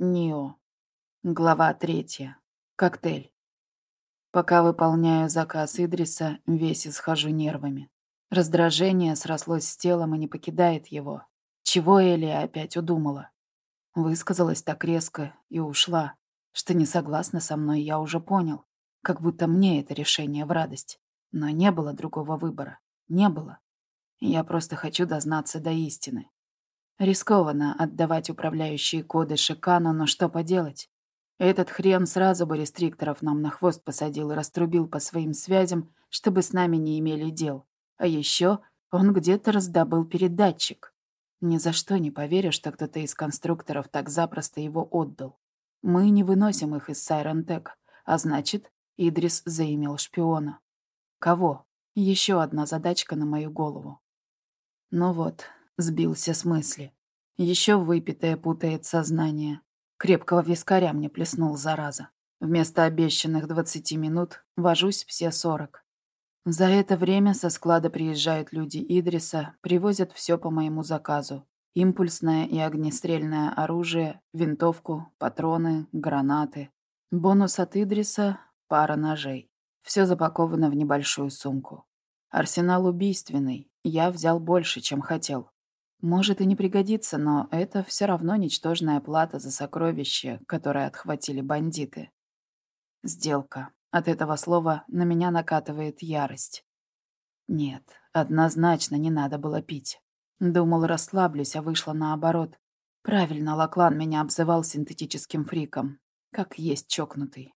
Нио. Глава третья. Коктейль. Пока выполняю заказ Идриса, весь исхожу нервами. Раздражение срослось с телом и не покидает его. Чего Элия опять удумала? Высказалась так резко и ушла, что не согласна со мной, я уже понял. Как будто мне это решение в радость. Но не было другого выбора. Не было. Я просто хочу дознаться до истины. Рискованно отдавать управляющие коды Шикану, но что поделать? Этот хрен сразу бы рестрикторов нам на хвост посадил и раструбил по своим связям, чтобы с нами не имели дел. А еще он где-то раздобыл передатчик. Ни за что не поверю, что кто-то из конструкторов так запросто его отдал. Мы не выносим их из Сайрентек, а значит, Идрис заимел шпиона. Кого? Еще одна задачка на мою голову. Ну вот, Сбился с мысли. Еще выпитое путает сознание. Крепкого вискаря мне плеснул, зараза. Вместо обещанных 20 минут вожусь все 40. За это время со склада приезжают люди Идриса, привозят все по моему заказу. Импульсное и огнестрельное оружие, винтовку, патроны, гранаты. Бонус от Идриса — пара ножей. Все запаковано в небольшую сумку. Арсенал убийственный. Я взял больше, чем хотел. Может и не пригодится, но это все равно ничтожная плата за сокровище, которое отхватили бандиты. Сделка. От этого слова на меня накатывает ярость. Нет, однозначно не надо было пить. Думал, расслаблюсь, а вышло наоборот. Правильно Лаклан меня обзывал синтетическим фриком. Как есть чокнутый.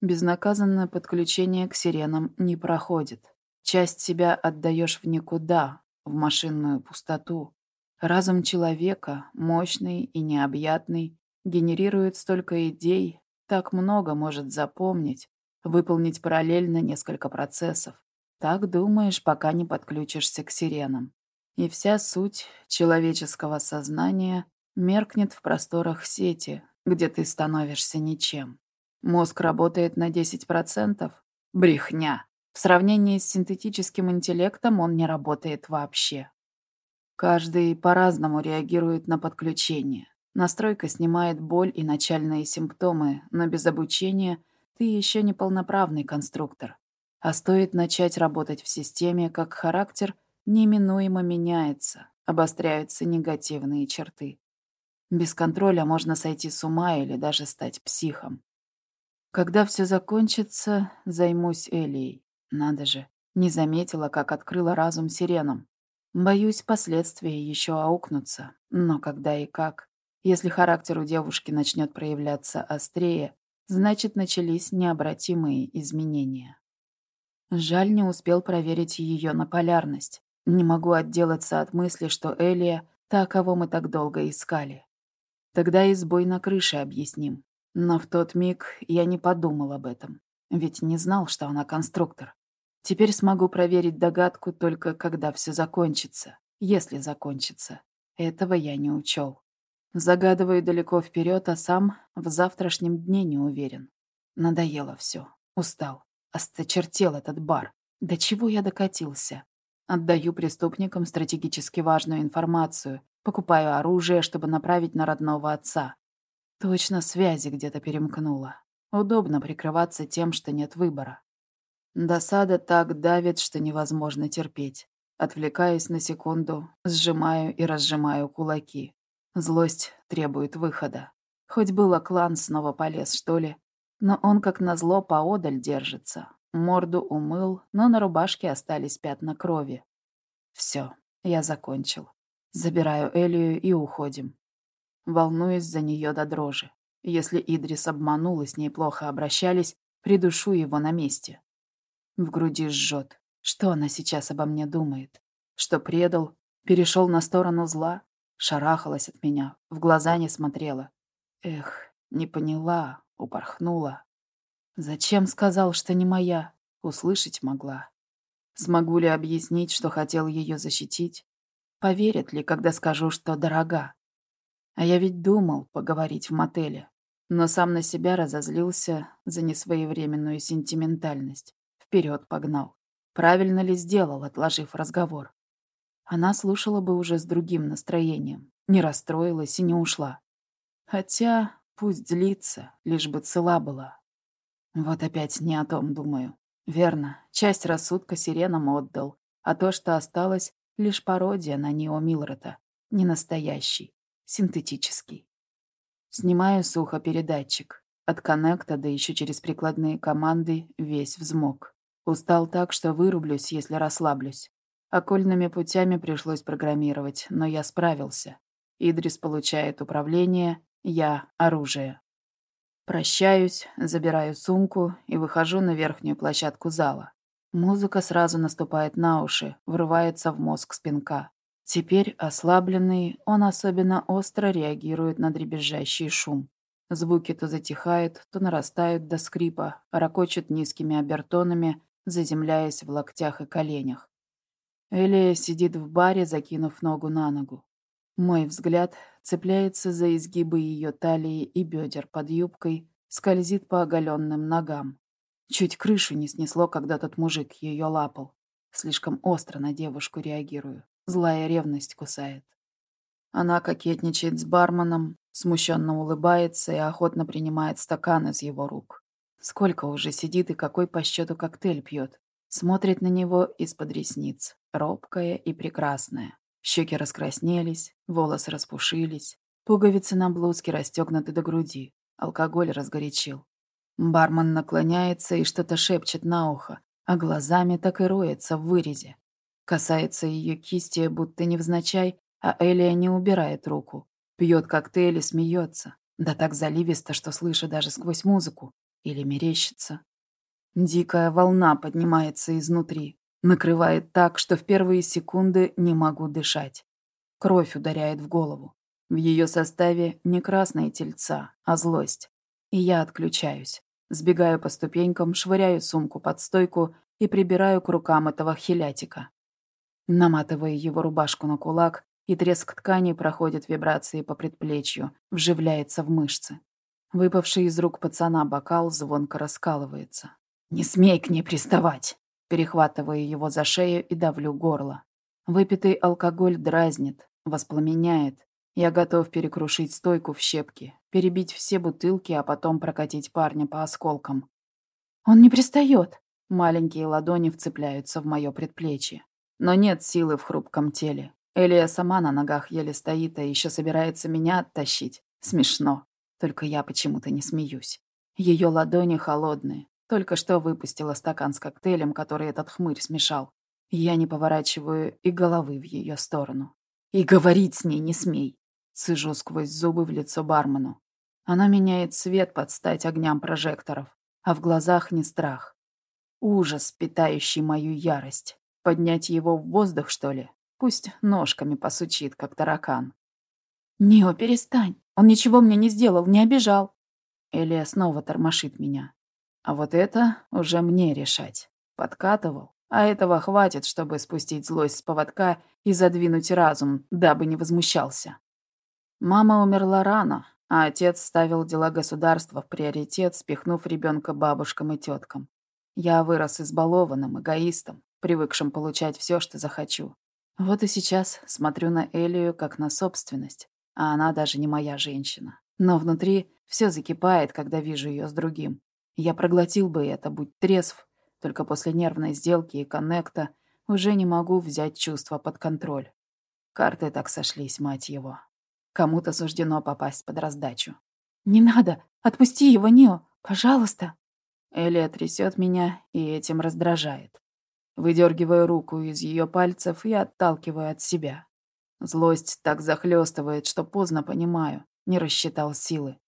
Безнаказанное подключение к сиренам не проходит. Часть себя отдаешь в никуда, в машинную пустоту. Разум человека, мощный и необъятный, генерирует столько идей, так много может запомнить, выполнить параллельно несколько процессов. Так думаешь, пока не подключишься к сиренам. И вся суть человеческого сознания меркнет в просторах сети, где ты становишься ничем. Мозг работает на 10%? Брехня. В сравнении с синтетическим интеллектом он не работает вообще. Каждый по-разному реагирует на подключение. Настройка снимает боль и начальные симптомы, но без обучения ты еще не полноправный конструктор. А стоит начать работать в системе, как характер неминуемо меняется, обостряются негативные черты. Без контроля можно сойти с ума или даже стать психом. Когда все закончится, займусь Элией. Надо же, не заметила, как открыла разум сиренам. Боюсь, последствия еще аукнутся. Но когда и как? Если характер у девушки начнет проявляться острее, значит, начались необратимые изменения. Жаль, не успел проверить ее на полярность. Не могу отделаться от мысли, что Элия — та, кого мы так долго искали. Тогда и сбой на крыше объясним. Но в тот миг я не подумал об этом. Ведь не знал, что она конструктор. Теперь смогу проверить догадку только когда все закончится. Если закончится. Этого я не учел. Загадываю далеко вперед, а сам в завтрашнем дне не уверен. Надоело все. Устал. Осточертел этот бар. До чего я докатился? Отдаю преступникам стратегически важную информацию. Покупаю оружие, чтобы направить на родного отца. Точно связи где-то перемкнуло. Удобно прикрываться тем, что нет выбора. Досада так давит, что невозможно терпеть. Отвлекаюсь на секунду, сжимаю и разжимаю кулаки. Злость требует выхода. Хоть было клан снова полез, что ли. Но он, как назло, поодаль держится. Морду умыл, но на рубашке остались пятна крови. Все, я закончил. Забираю Элию и уходим. Волнуюсь за нее до дрожи. Если Идрис обманул и с ней плохо обращались, придушу его на месте. В груди жжет. Что она сейчас обо мне думает? Что предал? Перешел на сторону зла? Шарахалась от меня, в глаза не смотрела. Эх, не поняла, упорхнула. Зачем сказал, что не моя? Услышать могла. Смогу ли объяснить, что хотел ее защитить? Поверят ли, когда скажу, что дорога? А я ведь думал поговорить в мотеле, но сам на себя разозлился за несвоевременную сентиментальность. Вперед погнал. Правильно ли сделал, отложив разговор? Она слушала бы уже с другим настроением, не расстроилась и не ушла. Хотя Пусть злится, лишь бы цела была. Вот опять не о том думаю. Верно, часть рассудка сиренам отдал, а то, что осталось, лишь пародия на Нио Милрота. Не настоящий, синтетический. Снимаю сухо передатчик. От коннекта, да еще через прикладные команды, весь взмок. Устал так, что вырублюсь, если расслаблюсь. Окольными путями пришлось программировать, но я справился. Идрис получает управление, я — оружие. Прощаюсь, забираю сумку и выхожу на верхнюю площадку зала. Музыка сразу наступает на уши, врывается в мозг спинка. Теперь, ослабленный, он особенно остро реагирует на дребезжащий шум. Звуки то затихают, то нарастают до скрипа, ракочут низкими обертонами, заземляясь в локтях и коленях. Элия сидит в баре, закинув ногу на ногу. Мой взгляд цепляется за изгибы ее талии и бедер под юбкой, скользит по оголенным ногам. Чуть крышу не снесло, когда тот мужик ее лапал. Слишком остро на девушку реагирую. Злая ревность кусает. Она кокетничает с барменом, смущенно улыбается и охотно принимает стакан из его рук. Сколько уже сидит и какой по счету коктейль пьет. Смотрит на него из-под ресниц, робкая и прекрасная. Щеки раскраснелись, волосы распушились, пуговицы на блузке расстегнуты до груди. Алкоголь разгорячил. Бармен наклоняется и что-то шепчет на ухо, а глазами так и роется в вырезе. Касается ее кисти, будто невзначай, а Элия не убирает руку. Пьет коктейль и смеется. Да так заливисто, что слышу даже сквозь музыку. Или мерещится. Дикая волна поднимается изнутри. Накрывает так, что в первые секунды не могу дышать. Кровь ударяет в голову. В ее составе не красные тельца, а злость. И я отключаюсь. Сбегаю по ступенькам, швыряю сумку под стойку и прибираю к рукам этого хилятика. Наматываю его рубашку на кулак, и треск ткани проходит вибрации по предплечью, вживляется в мышцы. Выпавший из рук пацана бокал звонко раскалывается. «Не смей к ней приставать!» Перехватываю его за шею и давлю горло. Выпитый алкоголь дразнит, воспламеняет. Я готов перекрушить стойку в щепки, перебить все бутылки, а потом прокатить парня по осколкам. «Он не пристает!» Маленькие ладони вцепляются в мое предплечье. Но нет силы в хрупком теле. Элия сама на ногах еле стоит, а еще собирается меня оттащить. Смешно. Только я почему-то не смеюсь. Ее ладони холодные, только что выпустила стакан с коктейлем, который этот хмырь смешал. Я не поворачиваю и головы в ее сторону. И говорить с ней не смей. Сижу сквозь зубы в лицо бармену. Она меняет цвет под стать огням прожекторов, а в глазах не страх. Ужас, питающий мою ярость. Поднять его в воздух, что ли? Пусть ножками посучит, как таракан. «Нео, перестань. Он ничего мне не сделал, не обижал». Элия снова тормошит меня. А вот это уже мне решать. Подкатывал. А этого хватит, чтобы спустить злость с поводка и задвинуть разум, дабы не возмущался. Мама умерла рано, а отец ставил дела государства в приоритет, спихнув ребенка бабушкам и теткам. Я вырос избалованным, эгоистом, привыкшим получать все, что захочу. Вот и сейчас смотрю на Элию как на собственность, а она даже не моя женщина. Но внутри все закипает, когда вижу ее с другим. Я проглотил бы это, будь трезв, только после нервной сделки и коннекта уже не могу взять чувства под контроль. Карты так сошлись, мать его. Кому-то суждено попасть под раздачу. «Не надо! Отпусти его, Нео! Пожалуйста!» Элия трясет меня и этим раздражает. Выдергиваю руку из ее пальцев и отталкиваю от себя. Злость так захлестывает, что поздно понимаю, не рассчитал силы.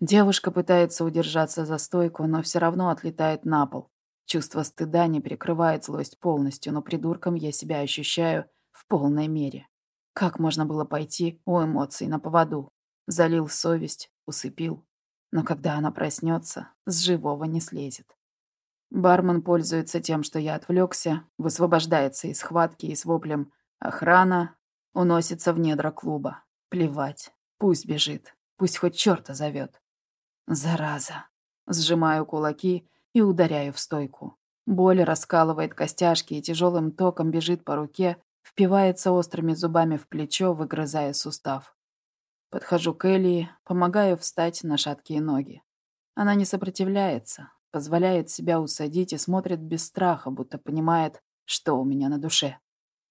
Девушка пытается удержаться за стойку, но все равно отлетает на пол. Чувство стыда не перекрывает злость полностью, но придурком я себя ощущаю в полной мере. Как можно было пойти у эмоций на поводу? Залил совесть, усыпил. Но когда она проснется, с живого не слезет. Бармен пользуется тем, что я отвлекся, высвобождается из схватки и с воплем «Охрана!» Уносится в недра клуба. Плевать. Пусть бежит. Пусть хоть черта зовет. Зараза. Сжимаю кулаки и ударяю в стойку. Боль раскалывает костяшки и тяжелым током бежит по руке, впивается острыми зубами в плечо, выгрызая сустав. Подхожу к Элии, помогаю встать на шаткие ноги. Она не сопротивляется, позволяет себя усадить и смотрит без страха, будто понимает, что у меня на душе.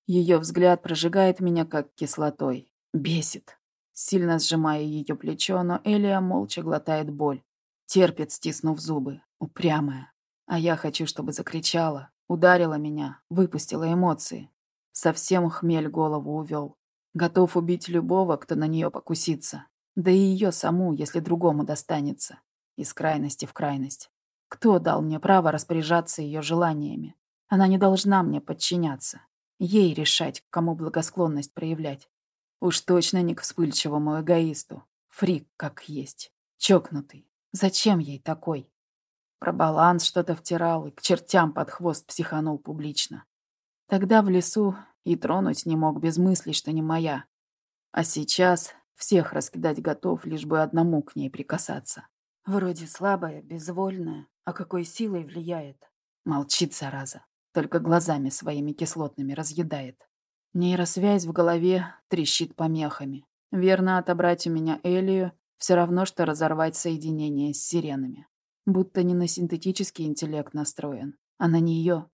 Ее взгляд прожигает меня как кислотой. Бесит. Сильно сжимаю ее плечо, но Элия молча глотает боль. Терпит, стиснув зубы. Упрямая. А я хочу, чтобы закричала, ударила меня, выпустила эмоции. Совсем хмель голову увел. Готов убить любого, кто на нее покусится. Да и ее саму, если другому достанется. Из крайности в крайность. Кто дал мне право распоряжаться ее желаниями? Она не должна мне подчиняться. Ей решать, кому благосклонность проявлять. Уж точно не к вспыльчивому эгоисту. Фрик как есть. Чокнутый. Зачем ей такой? Про баланс что-то втирал и к чертям под хвост психанул публично. Тогда в лесу и тронуть не мог без мыслей, что не моя. А сейчас всех раскидать готов, лишь бы одному к ней прикасаться. Вроде слабая, безвольная, а какой силой влияет. Молчит, зараза только глазами своими кислотными разъедает. Нейросвязь в голове трещит помехами. Верно отобрать у меня Элию все равно, что разорвать соединение с сиренами. Будто не на синтетический интеллект настроен, а на нее.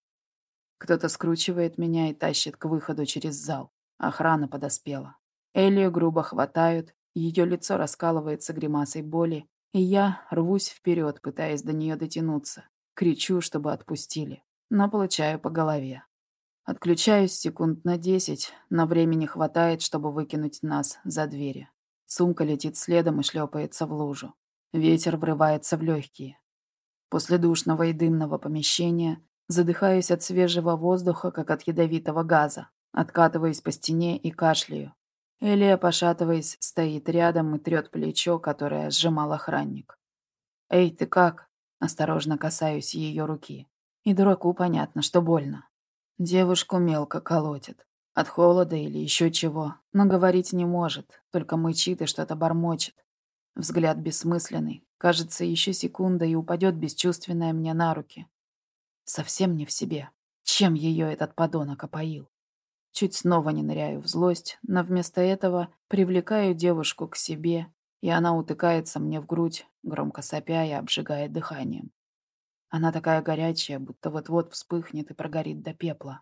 Кто-то скручивает меня и тащит к выходу через зал. Охрана подоспела. Элию грубо хватают, ее лицо раскалывается гримасой боли, и я рвусь вперед, пытаясь до нее дотянуться. Кричу, чтобы отпустили но получаю по голове. Отключаюсь секунд на десять, но времени хватает, чтобы выкинуть нас за двери. Сумка летит следом и шлепается в лужу. Ветер врывается в легкие. После душного и дымного помещения задыхаюсь от свежего воздуха, как от ядовитого газа. Откатываюсь по стене и кашляю. Элия, пошатываясь, стоит рядом и трет плечо, которое сжимал охранник. «Эй, ты как?» Осторожно касаюсь ее руки. И дураку понятно, что больно. Девушку мелко колотит. От холода или еще чего. Но говорить не может, только мычит и что-то бормочет. Взгляд бессмысленный. Кажется, еще секунда и упадет бесчувственная мне на руки. Совсем не в себе. Чем ее этот подонок опоил? Чуть снова не ныряю в злость, но вместо этого привлекаю девушку к себе, и она утыкается мне в грудь, громко сопя и обжигает дыханием. Она такая горячая, будто вот-вот вспыхнет и прогорит до пепла.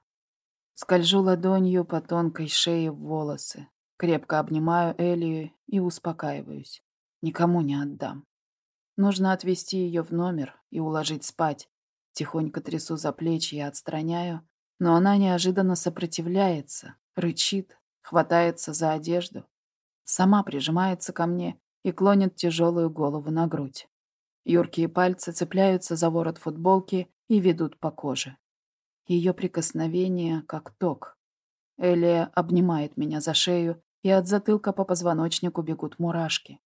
Скольжу ладонью по тонкой шее в волосы. Крепко обнимаю Элию и успокаиваюсь. Никому не отдам. Нужно отвезти ее в номер и уложить спать. Тихонько трясу за плечи и отстраняю, но она неожиданно сопротивляется, рычит, хватается за одежду. Сама прижимается ко мне и клонит тяжелую голову на грудь. Юркие пальцы цепляются за ворот футболки и ведут по коже. Ее прикосновение как ток. Элия обнимает меня за шею, и от затылка по позвоночнику бегут мурашки.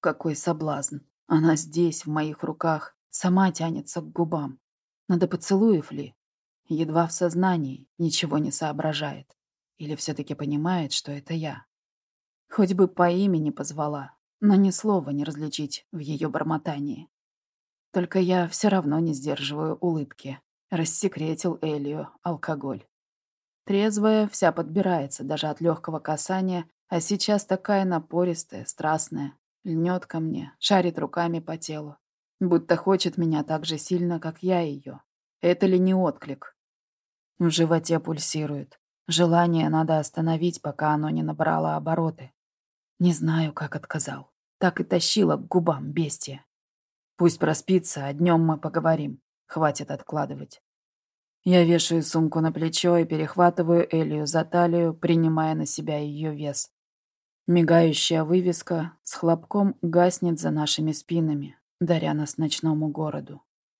Какой соблазн. Она здесь, в моих руках, сама тянется к губам. Надо поцелуев ли? Едва в сознании, ничего не соображает. Или все-таки понимает, что это я. Хоть бы по имени позвала, но ни слова не различить в ее бормотании. Только я все равно не сдерживаю улыбки. Рассекретил Элию алкоголь. Трезвая вся подбирается даже от легкого касания, а сейчас такая напористая, страстная. Льнет ко мне, шарит руками по телу. Будто хочет меня так же сильно, как я ее. Это ли не отклик? В животе пульсирует. Желание надо остановить, пока оно не набрало обороты. Не знаю, как отказал. Так и тащила к губам бестия. Пусть проспится, а днем мы поговорим. Хватит откладывать. Я вешаю сумку на плечо и перехватываю Элию за талию, принимая на себя ее вес. Мигающая вывеска с хлопком гаснет за нашими спинами, даря нас ночному городу.